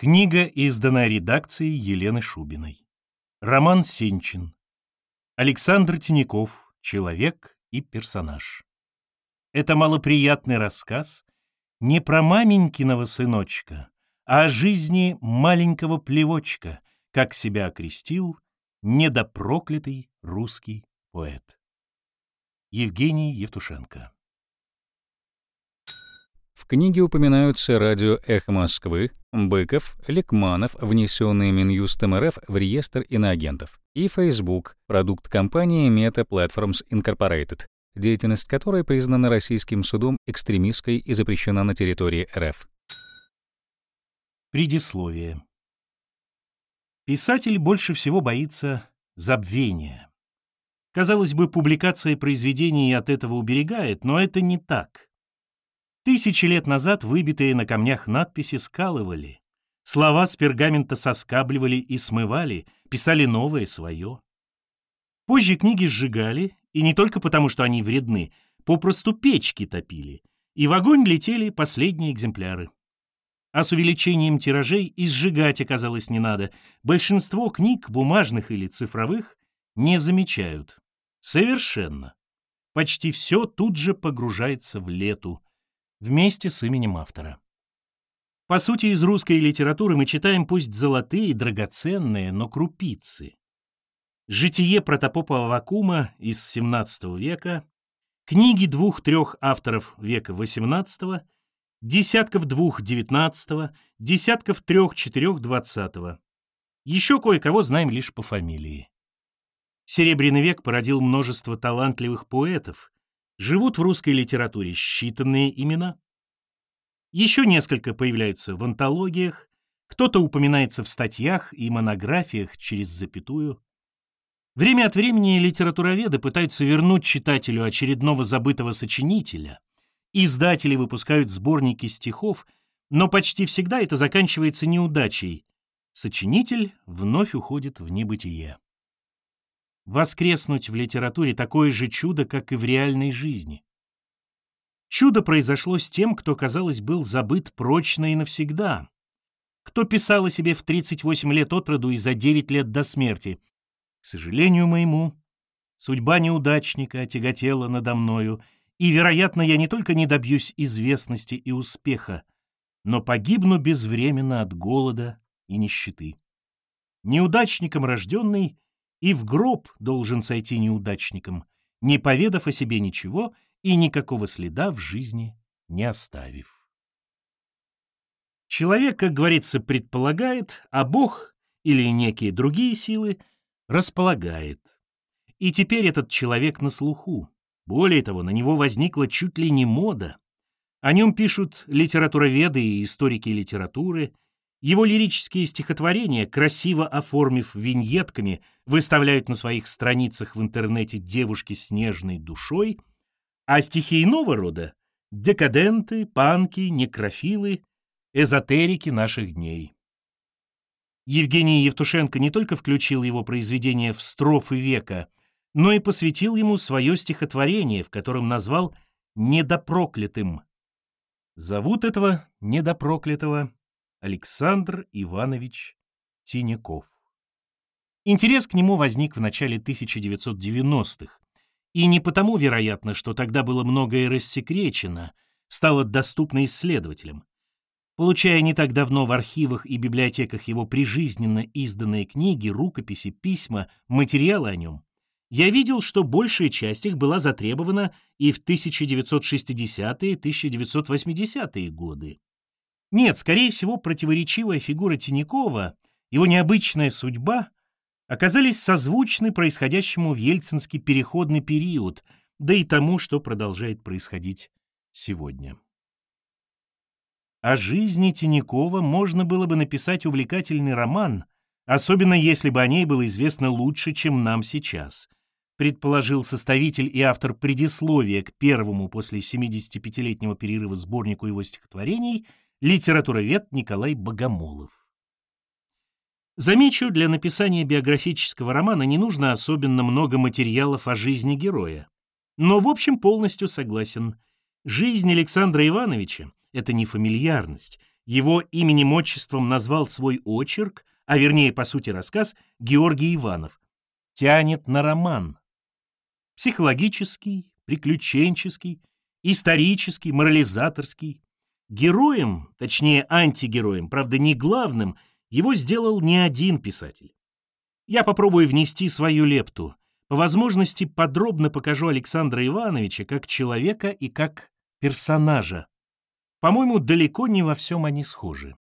Книга издана редакцией Елены Шубиной. Роман Сенчин. Александр Тиняков. Человек и персонаж. Это малоприятный рассказ не про маменькиного сыночка, а о жизни маленького плевочка, как себя окрестил недопроклятый русский поэт. Евгений Евтушенко. В книге упоминаются радио «Эхо Москвы», Быков, Ликманов, внесенные Минюстом РФ в реестр иноагентов, и Facebook, продукт компании Meta Platforms Incorporated, деятельность которой признана российским судом экстремистской и запрещена на территории РФ. Предисловие. Писатель больше всего боится забвения. Казалось бы, публикация произведений от этого уберегает, но это не так. Тысячи лет назад выбитые на камнях надписи скалывали, слова с пергамента соскабливали и смывали, писали новое свое. Позже книги сжигали, и не только потому, что они вредны, попросту печки топили, и в огонь летели последние экземпляры. А с увеличением тиражей и сжигать оказалось не надо. Большинство книг, бумажных или цифровых, не замечают. Совершенно. Почти все тут же погружается в лету вместе с именем автора. По сути, из русской литературы мы читаем пусть золотые, драгоценные, но крупицы. Житие протопопа Авакума из XVII века, книги двух-трех авторов века XVIII, десятков двух XIX, десятков трех-четырех XX. Еще кое-кого знаем лишь по фамилии. Серебряный век породил множество талантливых поэтов, живут в русской литературе считанные имена. Еще несколько появляются в антологиях, кто-то упоминается в статьях и монографиях через запятую. Время от времени литературоведы пытаются вернуть читателю очередного забытого сочинителя. Издатели выпускают сборники стихов, но почти всегда это заканчивается неудачей. Сочинитель вновь уходит в небытие. Воскреснуть в литературе такое же чудо, как и в реальной жизни. Чудо произошло с тем, кто, казалось, был забыт прочно и навсегда. Кто писал о себе в 38 лет от роду и за 9 лет до смерти. К сожалению моему, судьба неудачника тяготела надо мною, и, вероятно, я не только не добьюсь известности и успеха, но погибну безвременно от голода и нищеты. Неудачником рожденный — и в гроб должен сойти неудачником, не поведав о себе ничего и никакого следа в жизни не оставив. Человек, как говорится, предполагает, а Бог или некие другие силы располагает. И теперь этот человек на слуху. Более того, на него возникла чуть ли не мода. О нем пишут литературоведы и историки литературы, его лирические стихотворения, красиво оформив виньетками, выставляют на своих страницах в интернете девушки с нежной душой, а стихи иного рода — декаденты, панки, некрофилы, эзотерики наших дней. Евгений Евтушенко не только включил его произведение в строфы века, но и посвятил ему свое стихотворение, в котором назвал «недопроклятым». Зовут этого недопроклятого Александр Иванович Тиняков. Интерес к нему возник в начале 1990-х, и не потому, вероятно, что тогда было многое рассекречено, стало доступно исследователям. Получая не так давно в архивах и библиотеках его прижизненно изданные книги, рукописи, письма, материалы о нем, я видел, что большая часть их была затребована и в 1960-1980-е годы. Нет, скорее всего, противоречивая фигура Тинякова, его необычная судьба оказались созвучны происходящему в ельцинский переходный период, да и тому, что продолжает происходить сегодня. О жизни Тинякова можно было бы написать увлекательный роман, особенно если бы о ней было известно лучше, чем нам сейчас, предположил составитель и автор предисловия к первому после 75-летнего перерыва сборнику его стихотворений – литературовед Николай Богомолов. Замечу, для написания биографического романа не нужно особенно много материалов о жизни героя. Но, в общем, полностью согласен. Жизнь Александра Ивановича — это не фамильярность. Его именем-отчеством назвал свой очерк, а вернее, по сути, рассказ, Георгий Иванов. Тянет на роман. Психологический, приключенческий, исторический, морализаторский. Героем, точнее антигероем, правда не главным, его сделал не один писатель. Я попробую внести свою лепту. По возможности подробно покажу Александра Ивановича как человека и как персонажа. По-моему, далеко не во всем они схожи.